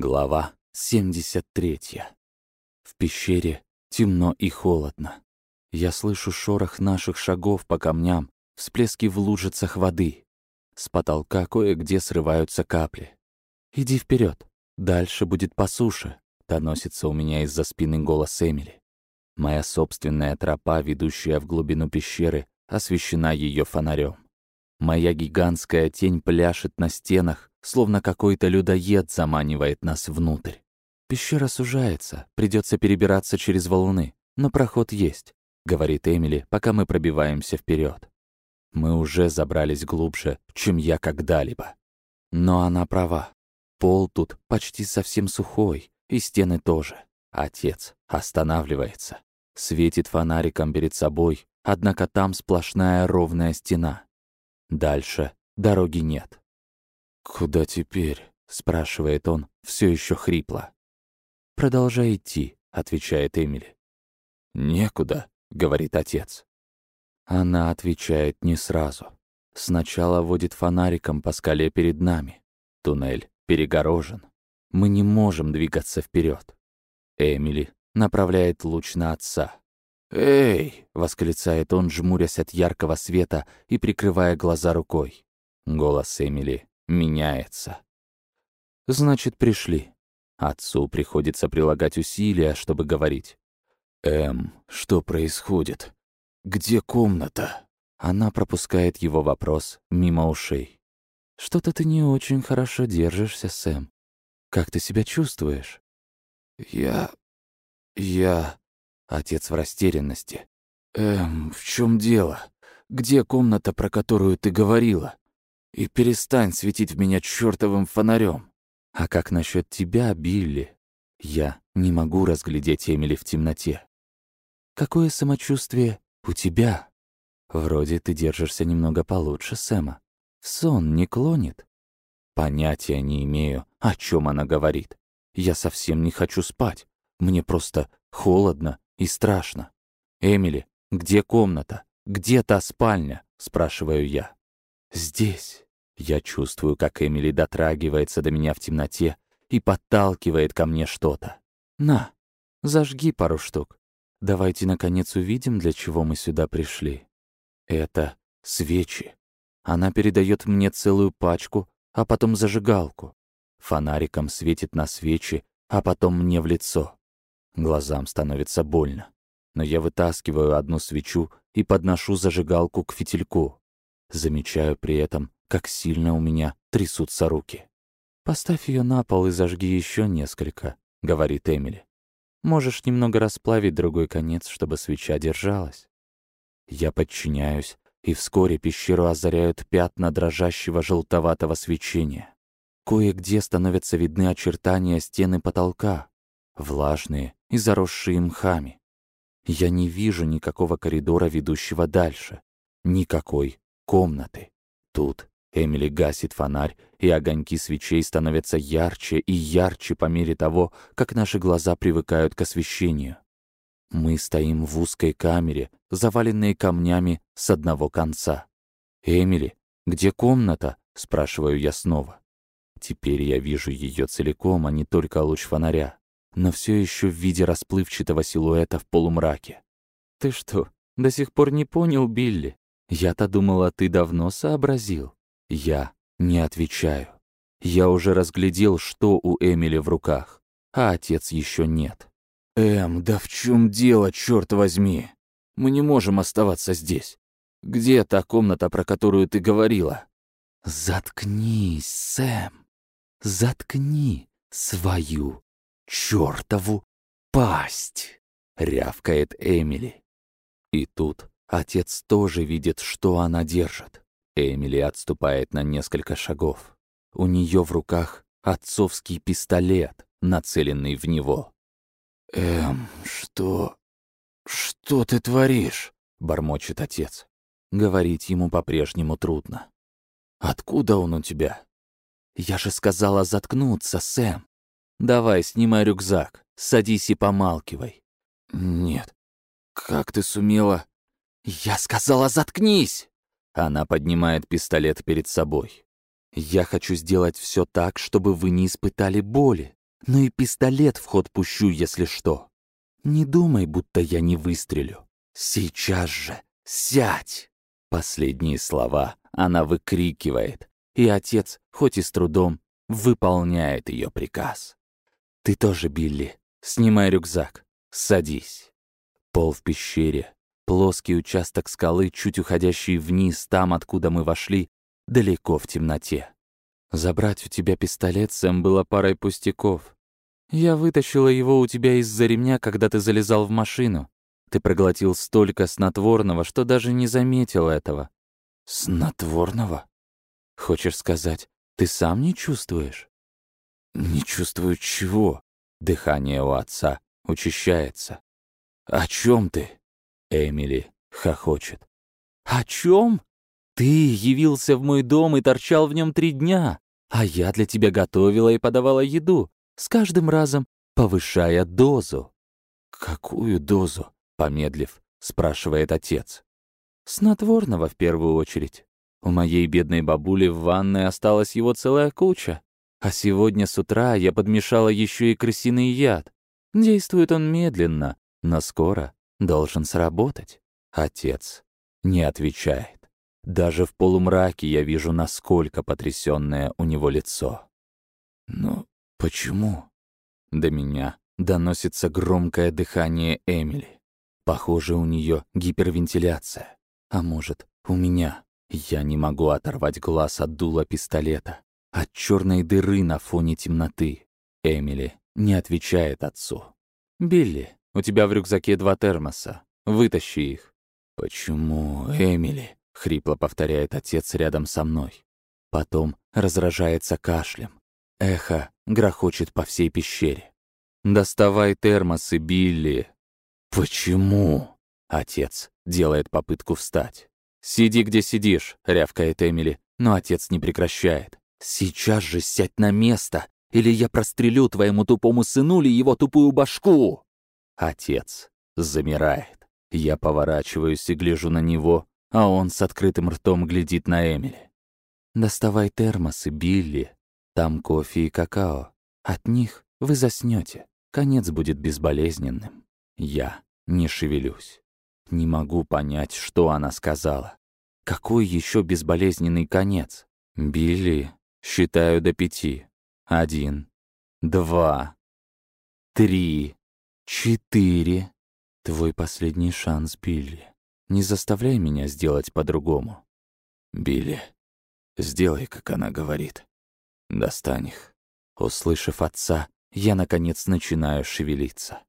Глава 73. В пещере темно и холодно. Я слышу шорох наших шагов по камням, всплески в лужицах воды. С потолка кое-где срываются капли. «Иди вперед, дальше будет по суше», — доносится у меня из-за спины голос Эмили. Моя собственная тропа, ведущая в глубину пещеры, освещена ее фонарем. Моя гигантская тень пляшет на стенах, словно какой-то людоед заманивает нас внутрь. Пещера сужается, придется перебираться через волны, но проход есть, говорит Эмили, пока мы пробиваемся вперед. Мы уже забрались глубже, чем я когда-либо. Но она права. Пол тут почти совсем сухой, и стены тоже. Отец останавливается, светит фонариком перед собой, однако там сплошная ровная стена. Дальше дороги нет. «Куда теперь?» — спрашивает он, все еще хрипло. «Продолжай идти», — отвечает Эмили. «Некуда», — говорит отец. Она отвечает не сразу. Сначала водит фонариком по скале перед нами. Туннель перегорожен. Мы не можем двигаться вперед. Эмили направляет луч на отца. «Эй!» — восклицает он, жмурясь от яркого света и прикрывая глаза рукой. Голос Эмили меняется. Значит, пришли. Отцу приходится прилагать усилия, чтобы говорить. «Эм, что происходит? Где комната?» Она пропускает его вопрос мимо ушей. «Что-то ты не очень хорошо держишься, Сэм. Как ты себя чувствуешь?» «Я... я...» Отец в растерянности. «Эм, в чем дело? Где комната, про которую ты говорила?» И перестань светить в меня чертовым фонарем. А как насчет тебя, Билли? Я не могу разглядеть Эмили в темноте. Какое самочувствие у тебя? Вроде ты держишься немного получше Сэма. Сон не клонит? Понятия не имею, о чем она говорит. Я совсем не хочу спать. Мне просто холодно и страшно. «Эмили, где комната? Где та спальня?» — спрашиваю я. Здесь. Я чувствую, как Эмили дотрагивается до меня в темноте и подталкивает ко мне что-то. На, зажги пару штук. Давайте, наконец, увидим, для чего мы сюда пришли. Это свечи. Она передает мне целую пачку, а потом зажигалку. Фонариком светит на свечи, а потом мне в лицо. Глазам становится больно. Но я вытаскиваю одну свечу и подношу зажигалку к фитильку. Замечаю при этом, как сильно у меня трясутся руки. «Поставь ее на пол и зажги еще несколько», — говорит Эмили. «Можешь немного расплавить другой конец, чтобы свеча держалась». Я подчиняюсь, и вскоре пещеру озаряют пятна дрожащего желтоватого свечения. Кое-где становятся видны очертания стены потолка, влажные и заросшие мхами. Я не вижу никакого коридора, ведущего дальше, никакой комнаты. Тут Эмили гасит фонарь, и огоньки свечей становятся ярче и ярче по мере того, как наши глаза привыкают к освещению. Мы стоим в узкой камере, заваленной камнями с одного конца. «Эмили, где комната?» — спрашиваю я снова. Теперь я вижу ее целиком, а не только луч фонаря, но все еще в виде расплывчатого силуэта в полумраке. «Ты что, до сих пор не понял, Билли?» Я-то думала, ты давно сообразил. Я не отвечаю. Я уже разглядел, что у Эмили в руках, а отец еще нет. «Эм, да в чем дело, черт возьми? Мы не можем оставаться здесь. Где та комната, про которую ты говорила?» «Заткнись, Сэм. Заткни свою чертову пасть!» — рявкает Эмили. И тут Отец тоже видит, что она держит. Эмили отступает на несколько шагов. У нее в руках отцовский пистолет, нацеленный в него. «Эм, что... что ты творишь?» — бормочет отец. Говорить ему по-прежнему трудно. «Откуда он у тебя?» «Я же сказала заткнуться, Сэм. Давай, снимай рюкзак, садись и помалкивай». «Нет. Как ты сумела...» «Я сказала, заткнись!» Она поднимает пистолет перед собой. «Я хочу сделать все так, чтобы вы не испытали боли. но и пистолет в ход пущу, если что. Не думай, будто я не выстрелю. Сейчас же сядь!» Последние слова она выкрикивает, и отец, хоть и с трудом, выполняет ее приказ. «Ты тоже, Билли, снимай рюкзак, садись». Пол в пещере, плоский участок скалы, чуть уходящий вниз, там, откуда мы вошли, далеко в темноте. Забрать у тебя пистолет, Сэм, было парой пустяков. Я вытащила его у тебя из-за ремня, когда ты залезал в машину. Ты проглотил столько снотворного, что даже не заметил этого. Снотворного? Хочешь сказать, ты сам не чувствуешь? Не чувствую чего? Дыхание у отца учащается. О чем ты? Эмили хохочет. О чем? Ты явился в мой дом и торчал в нем три дня, а я для тебя готовила и подавала еду, с каждым разом повышая дозу. Какую дозу? Помедлив, спрашивает отец. Снотворного в первую очередь. У моей бедной бабули в ванной осталась его целая куча. А сегодня с утра я подмешала еще и крысиный яд. Действует он медленно, но скоро должен сработать. Отец не отвечает. Даже в полумраке я вижу, насколько потрясенное у него лицо. «Ну, почему?» До меня доносится громкое дыхание Эмили. Похоже, у нее гипервентиляция. А может, у меня. Я не могу оторвать глаз от дула пистолета, от черной дыры на фоне темноты. Эмили не отвечает отцу. «Билли, у тебя в рюкзаке два термоса. Вытащи их». «Почему, Эмили?» — хрипло повторяет отец рядом со мной. Потом разражается кашлем. Эхо грохочет по всей пещере. «Доставай термосы, Билли!» «Почему?» Отец делает попытку встать. «Сиди, где сидишь», — рявкает Эмили, но отец не прекращает. «Сейчас же сядь на место, или я прострелю твоему тупому сынули его тупую башку!» Отец замирает. Я поворачиваюсь и гляжу на него, а он с открытым ртом глядит на Эмили. «Доставай термосы, Билли. Там кофе и какао. От них вы заснете. Конец будет безболезненным. Я не шевелюсь. Не могу понять, что она сказала. Какой еще безболезненный конец? Билли, считаю до пяти. Один, два, три, четыре. Твой последний шанс, Билли. Не заставляй меня сделать по-другому. Билли, сделай, как она говорит. Достань их. Услышав отца, я, наконец, начинаю шевелиться.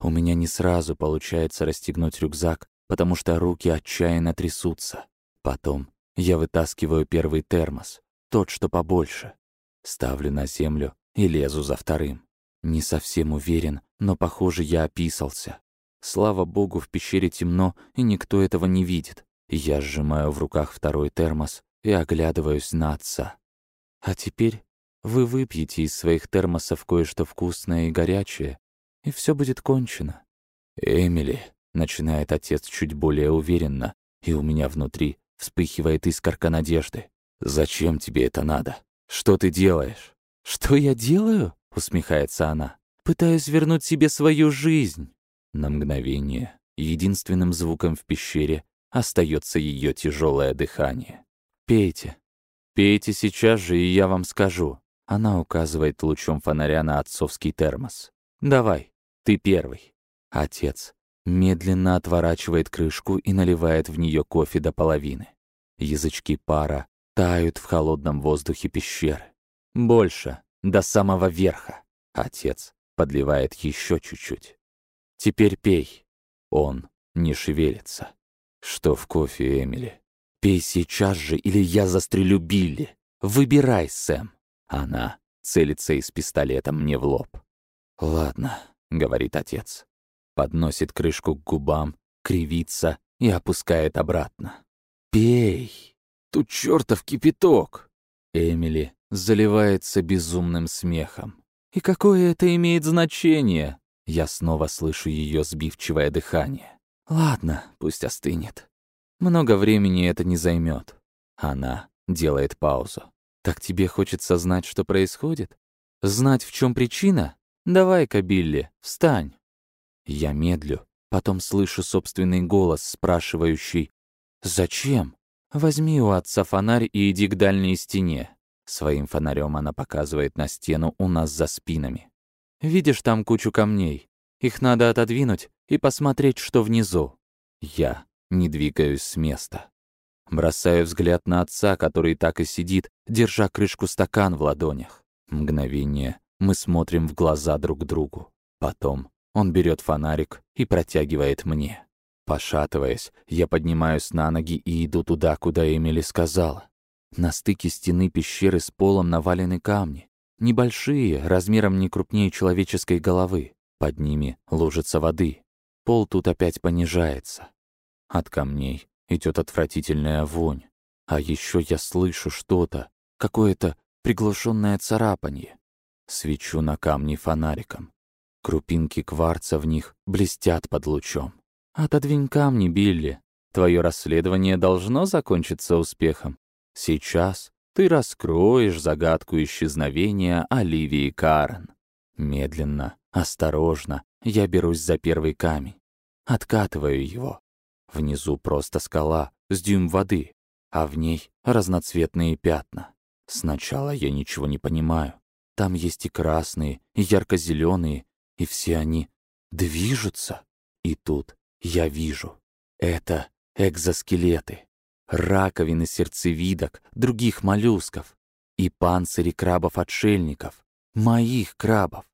У меня не сразу получается расстегнуть рюкзак, потому что руки отчаянно трясутся. Потом я вытаскиваю первый термос, тот, что побольше. Ставлю на землю и лезу за вторым. Не совсем уверен, но, похоже, я описался. Слава богу, в пещере темно, и никто этого не видит. Я сжимаю в руках второй термос и оглядываюсь на отца. А теперь вы выпьете из своих термосов кое-что вкусное и горячее, и все будет кончено. «Эмили», — начинает отец чуть более уверенно, и у меня внутри вспыхивает искорка надежды. «Зачем тебе это надо? Что ты делаешь?» «Что я делаю?» — усмехается она. «Пытаюсь вернуть себе свою жизнь». На мгновение единственным звуком в пещере остается ее тяжелое дыхание. «Пейте. Пейте сейчас же, и я вам скажу». Она указывает лучом фонаря на отцовский термос. «Давай, ты первый». Отец медленно отворачивает крышку и наливает в нее кофе до половины. Язычки пара тают в холодном воздухе пещеры. Больше, до самого верха. Отец подливает еще чуть-чуть. «Теперь пей». Он не шевелится. «Что в кофе, Эмили? Пей сейчас же, или я застрелю Билли. Выбирай, Сэм». Она целится из пистолета мне в лоб. «Ладно», — говорит отец. Подносит крышку к губам, кривится и опускает обратно. «Пей! Тут чертов кипяток!» Эмили заливается безумным смехом. «И какое это имеет значение?» Я снова слышу ее сбивчивое дыхание. «Ладно, пусть остынет. Много времени это не займет. Она делает паузу. «Так тебе хочется знать, что происходит? Знать, в чем причина? Давай-ка, Билли, встань. Я медлю, потом слышу собственный голос, спрашивающий «Зачем?» «Возьми у отца фонарь и иди к дальней стене». Своим фонарем она показывает на стену у нас за спинами. «Видишь там кучу камней? Их надо отодвинуть и посмотреть, что внизу». Я не двигаюсь с места. Бросаю взгляд на отца, который так и сидит, держа крышку стакан в ладонях. Мгновение мы смотрим в глаза друг другу. Потом он берет фонарик и протягивает мне. Пошатываясь, я поднимаюсь на ноги и иду туда, куда Эмили сказала. На стыке стены пещеры с полом навалены камни. Небольшие, размером не крупнее человеческой головы. Под ними лужится воды. Пол тут опять понижается. От камней идет отвратительная вонь. А еще я слышу что-то, какое-то приглушенное царапанье. Свечу на камни фонариком. Крупинки кварца в них блестят под лучом. «Отодвинь камни, Билли. Твое расследование должно закончиться успехом. Сейчас ты раскроешь загадку исчезновения Оливии Карен». Медленно, осторожно я берусь за первый камень. Откатываю его. Внизу просто скала с дюйм воды, а в ней разноцветные пятна. Сначала я ничего не понимаю. Там есть и красные, и ярко-зеленые, и все они движутся. И тут я вижу. Это экзоскелеты, раковины сердцевидок, других моллюсков и панцири крабов-отшельников, моих крабов.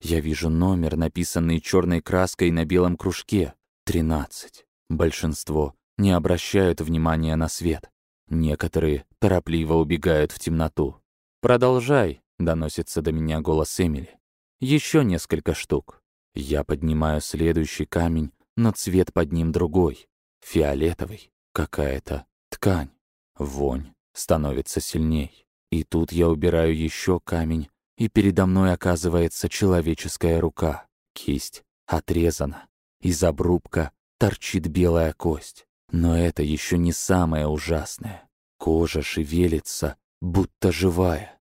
Я вижу номер, написанный черной краской на белом кружке, 13. Большинство не обращают внимания на свет. Некоторые торопливо убегают в темноту. «Продолжай», — доносится до меня голос Эмили. Еще несколько штук. Я поднимаю следующий камень но цвет под ним другой, фиолетовый, какая-то ткань. Вонь становится сильней. И тут я убираю еще камень, и передо мной оказывается человеческая рука. Кисть отрезана. Из обрубка торчит белая кость. Но это еще не самое ужасное. Кожа шевелится, будто живая.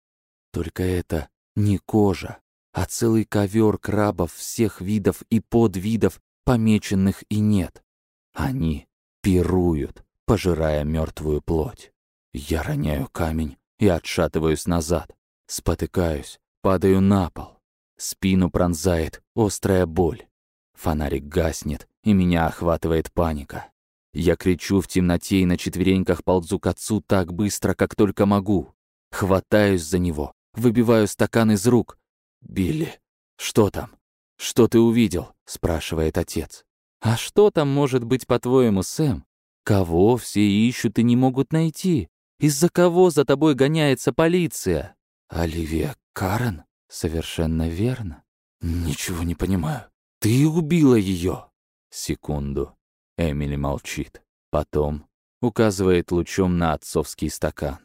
Только это не кожа, а целый ковер крабов всех видов и подвидов помеченных и нет. Они пируют, пожирая мертвую плоть. Я роняю камень и отшатываюсь назад. Спотыкаюсь, падаю на пол. Спину пронзает острая боль. Фонарик гаснет, и меня охватывает паника. Я кричу в темноте и на четвереньках ползу к отцу так быстро, как только могу. Хватаюсь за него, выбиваю стакан из рук. «Билли, что там? Что ты увидел?» — спрашивает отец. «А что там может быть, по-твоему, Сэм? Кого все ищут и не могут найти? Из-за кого за тобой гоняется полиция?» «Оливия Карен?» «Совершенно верно. Ничего не понимаю. Ты убила ее!» Секунду. Эмили молчит. Потом указывает лучом на отцовский стакан.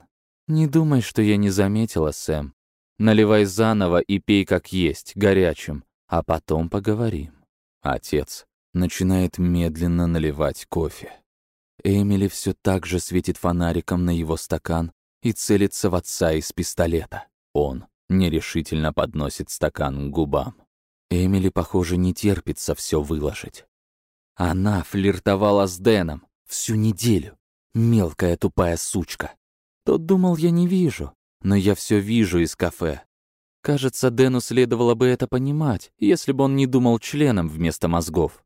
«Не думай, что я не заметила, Сэм. Наливай заново и пей как есть, горячим, а потом поговорим». Отец начинает медленно наливать кофе. Эмили все так же светит фонариком на его стакан и целится в отца из пистолета. Он нерешительно подносит стакан к губам. Эмили, похоже, не терпится все выложить. Она флиртовала с Дэном всю неделю. Мелкая тупая сучка. Тот думал, я не вижу, но я все вижу из кафе. Кажется, Дэну следовало бы это понимать, если бы он не думал членом вместо мозгов.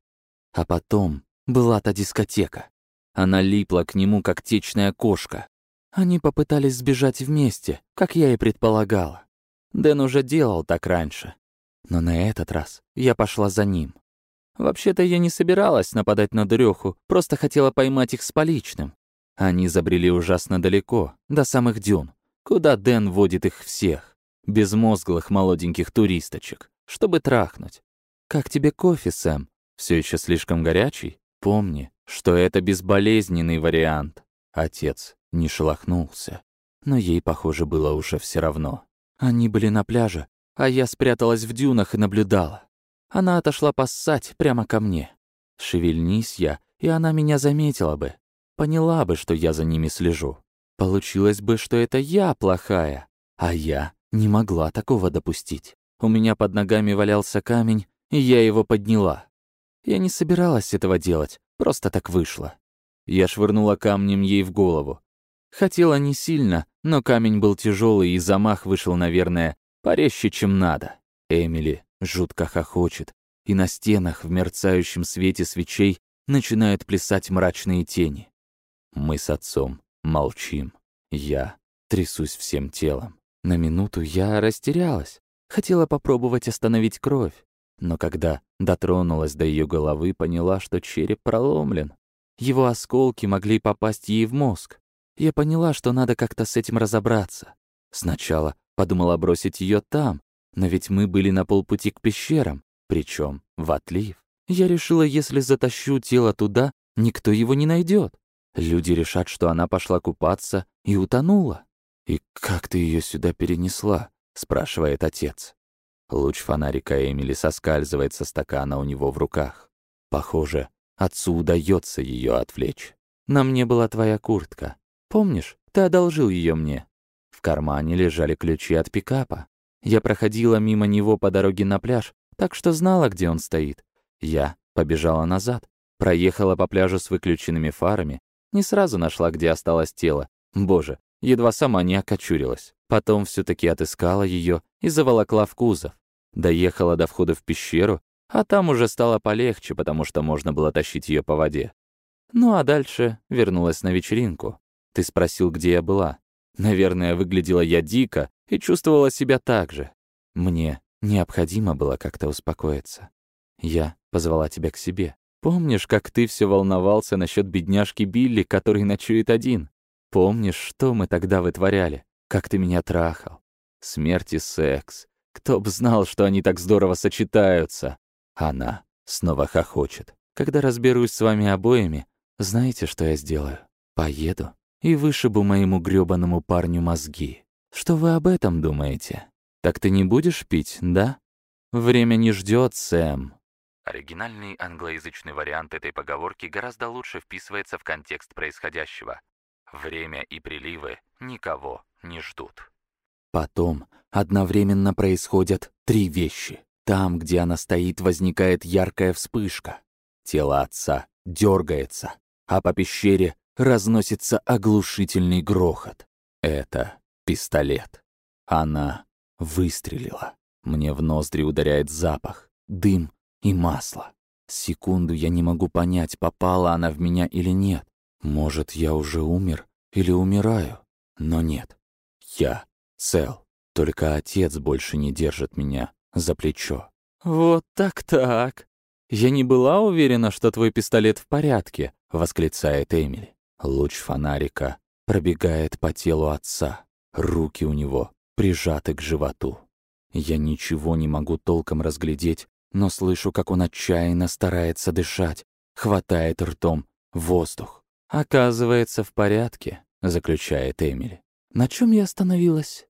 А потом была та дискотека. Она липла к нему, как течная кошка. Они попытались сбежать вместе, как я и предполагала. Дэн уже делал так раньше. Но на этот раз я пошла за ним. Вообще-то я не собиралась нападать на Дрёху, просто хотела поймать их с поличным. Они забрели ужасно далеко, до самых дюн, куда Дэн водит их всех безмозглых молоденьких туристочек, чтобы трахнуть. «Как тебе кофе, Сэм? Все еще слишком горячий? Помни, что это безболезненный вариант». Отец не шелохнулся, но ей, похоже, было уже все равно. Они были на пляже, а я спряталась в дюнах и наблюдала. Она отошла поссать прямо ко мне. Шевельнись я, и она меня заметила бы. Поняла бы, что я за ними слежу. Получилось бы, что это я плохая, а я не могла такого допустить. У меня под ногами валялся камень, и я его подняла. Я не собиралась этого делать, просто так вышло. Я швырнула камнем ей в голову. Хотела не сильно, но камень был тяжелый, и замах вышел, наверное, порезче, чем надо. Эмили жутко хохочет, и на стенах в мерцающем свете свечей начинают плясать мрачные тени. Мы с отцом молчим. Я трясусь всем телом. На минуту я растерялась. Хотела попробовать остановить кровь. Но когда дотронулась до ее головы, поняла, что череп проломлен. Его осколки могли попасть ей в мозг. Я поняла, что надо как-то с этим разобраться. Сначала подумала бросить ее там, но ведь мы были на полпути к пещерам, причем в отлив. Я решила, если затащу тело туда, никто его не найдет. Люди решат, что она пошла купаться и утонула. «И как ты ее сюда перенесла?» — спрашивает отец. Луч фонарика Эмили соскальзывает со стакана у него в руках. Похоже, отцу удается ее отвлечь. «На мне была твоя куртка. Помнишь, ты одолжил ее мне?» В кармане лежали ключи от пикапа. Я проходила мимо него по дороге на пляж, так что знала, где он стоит. Я побежала назад, проехала по пляжу с выключенными фарами, не сразу нашла, где осталось тело. Боже, едва сама не окочурилась. Потом все таки отыскала ее и заволокла в кузов. Доехала до входа в пещеру, а там уже стало полегче, потому что можно было тащить ее по воде. Ну а дальше вернулась на вечеринку. Ты спросил, где я была. Наверное, выглядела я дико и чувствовала себя так же. Мне необходимо было как-то успокоиться. Я позвала тебя к себе. Помнишь, как ты все волновался насчет бедняжки Билли, который ночует один? Помнишь, что мы тогда вытворяли? Как ты меня трахал? Смерть и секс. Кто б знал, что они так здорово сочетаются? Она снова хохочет. Когда разберусь с вами обоими, знаете, что я сделаю? Поеду и вышибу моему грёбаному парню мозги. Что вы об этом думаете? Так ты не будешь пить, да? Время не ждет, Сэм. Оригинальный англоязычный вариант этой поговорки гораздо лучше вписывается в контекст происходящего. Время и приливы никого не ждут. Потом одновременно происходят три вещи. Там, где она стоит, возникает яркая вспышка. Тело отца дергается, а по пещере разносится оглушительный грохот. Это пистолет. Она выстрелила. Мне в ноздри ударяет запах, дым и масло. Секунду я не могу понять, попала она в меня или нет. Может, я уже умер или умираю, но нет. Я цел. Только отец больше не держит меня за плечо. «Вот так-так. Я не была уверена, что твой пистолет в порядке», — восклицает Эмили. Луч фонарика пробегает по телу отца. Руки у него прижаты к животу. Я ничего не могу толком разглядеть, но слышу, как он отчаянно старается дышать, хватает ртом воздух. «Оказывается, в порядке», — заключает Эмили. «На чем я остановилась?»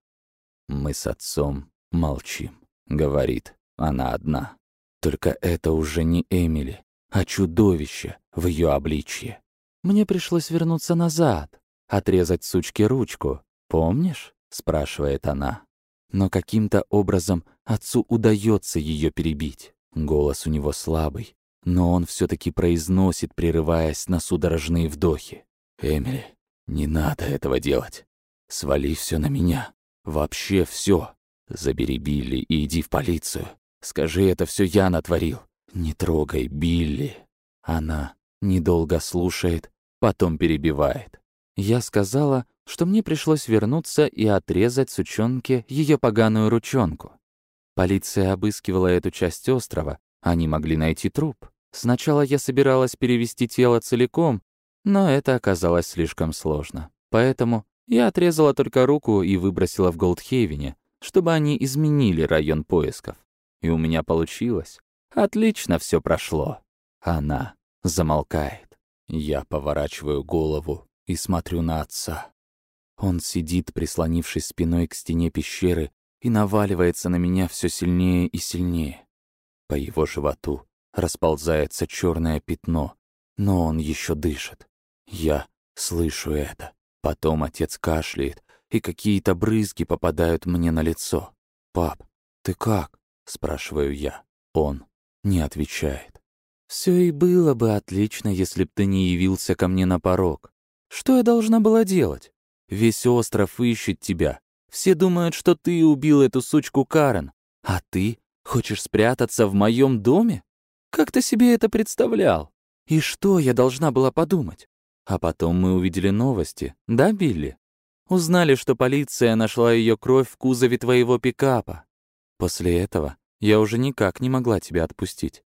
«Мы с отцом молчим», — говорит она одна. Только это уже не Эмили, а чудовище в ее обличье. Мне пришлось вернуться назад, отрезать сучке ручку. «Помнишь?» — спрашивает она. Но каким-то образом отцу удается ее перебить. Голос у него слабый, но он все таки произносит, прерываясь на судорожные вдохи. «Эмили, не надо этого делать. Свали все на меня. Вообще все. Забери Билли и иди в полицию. Скажи, это все я натворил. Не трогай Билли». Она недолго слушает, потом перебивает. Я сказала, что мне пришлось вернуться и отрезать сучонке ее поганую ручонку. Полиция обыскивала эту часть острова, они могли найти труп. Сначала я собиралась перевести тело целиком, но это оказалось слишком сложно. Поэтому я отрезала только руку и выбросила в Голдхейвене, чтобы они изменили район поисков. И у меня получилось. Отлично все прошло. Она замолкает. Я поворачиваю голову и смотрю на отца. Он сидит, прислонившись спиной к стене пещеры, и наваливается на меня все сильнее и сильнее. По его животу расползается черное пятно, но он еще дышит. Я слышу это. Потом отец кашляет, и какие-то брызги попадают мне на лицо. «Пап, ты как?» — спрашиваю я. Он не отвечает. Все и было бы отлично, если б ты не явился ко мне на порог. Что я должна была делать? Весь остров ищет тебя. Все думают, что ты убил эту сучку Карен. А ты хочешь спрятаться в моем доме? Как ты себе это представлял? И что я должна была подумать? А потом мы увидели новости, да, Билли? Узнали, что полиция нашла ее кровь в кузове твоего пикапа. После этого я уже никак не могла тебя отпустить.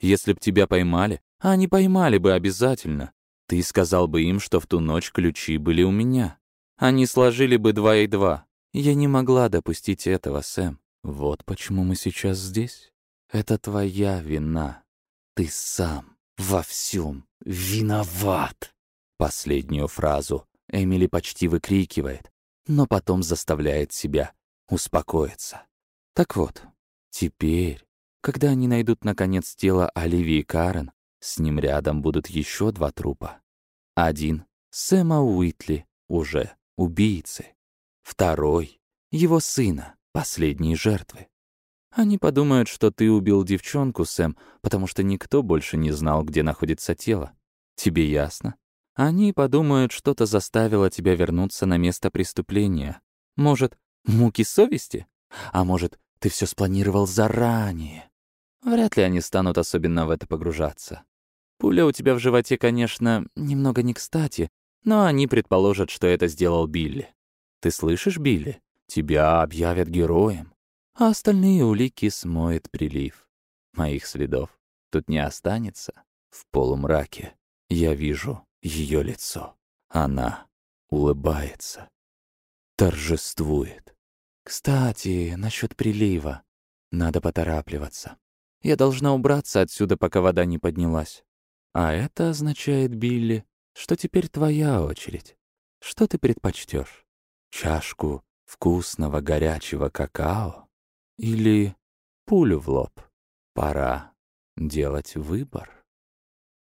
Если б тебя поймали, а они поймали бы обязательно, ты сказал бы им, что в ту ночь ключи были у меня. Они сложили бы два и два. Я не могла допустить этого, Сэм. Вот почему мы сейчас здесь. Это твоя вина. Ты сам во всем виноват. Последнюю фразу Эмили почти выкрикивает, но потом заставляет себя успокоиться. Так вот, теперь, когда они найдут наконец тело Оливии Карен, с ним рядом будут еще два трупа. Один — Сэма Уитли, уже убийцы. Второй — его сына, последней жертвы. Они подумают, что ты убил девчонку, Сэм, потому что никто больше не знал, где находится тело. Тебе ясно? Они подумают, что-то заставило тебя вернуться на место преступления. Может, муки совести? А может, ты все спланировал заранее? Вряд ли они станут особенно в это погружаться. Пуля у тебя в животе, конечно, немного не кстати, но они предположат, что это сделал Билли. Ты слышишь, Билли? Тебя объявят героем, а остальные улики смоет прилив. Моих следов тут не останется. В полумраке я вижу ее лицо. Она улыбается, торжествует. Кстати, насчет прилива. Надо поторапливаться. Я должна убраться отсюда, пока вода не поднялась. А это означает, Билли, что теперь твоя очередь. Что ты предпочтешь? Чашку вкусного горячего какао или пулю в лоб? Пора делать выбор.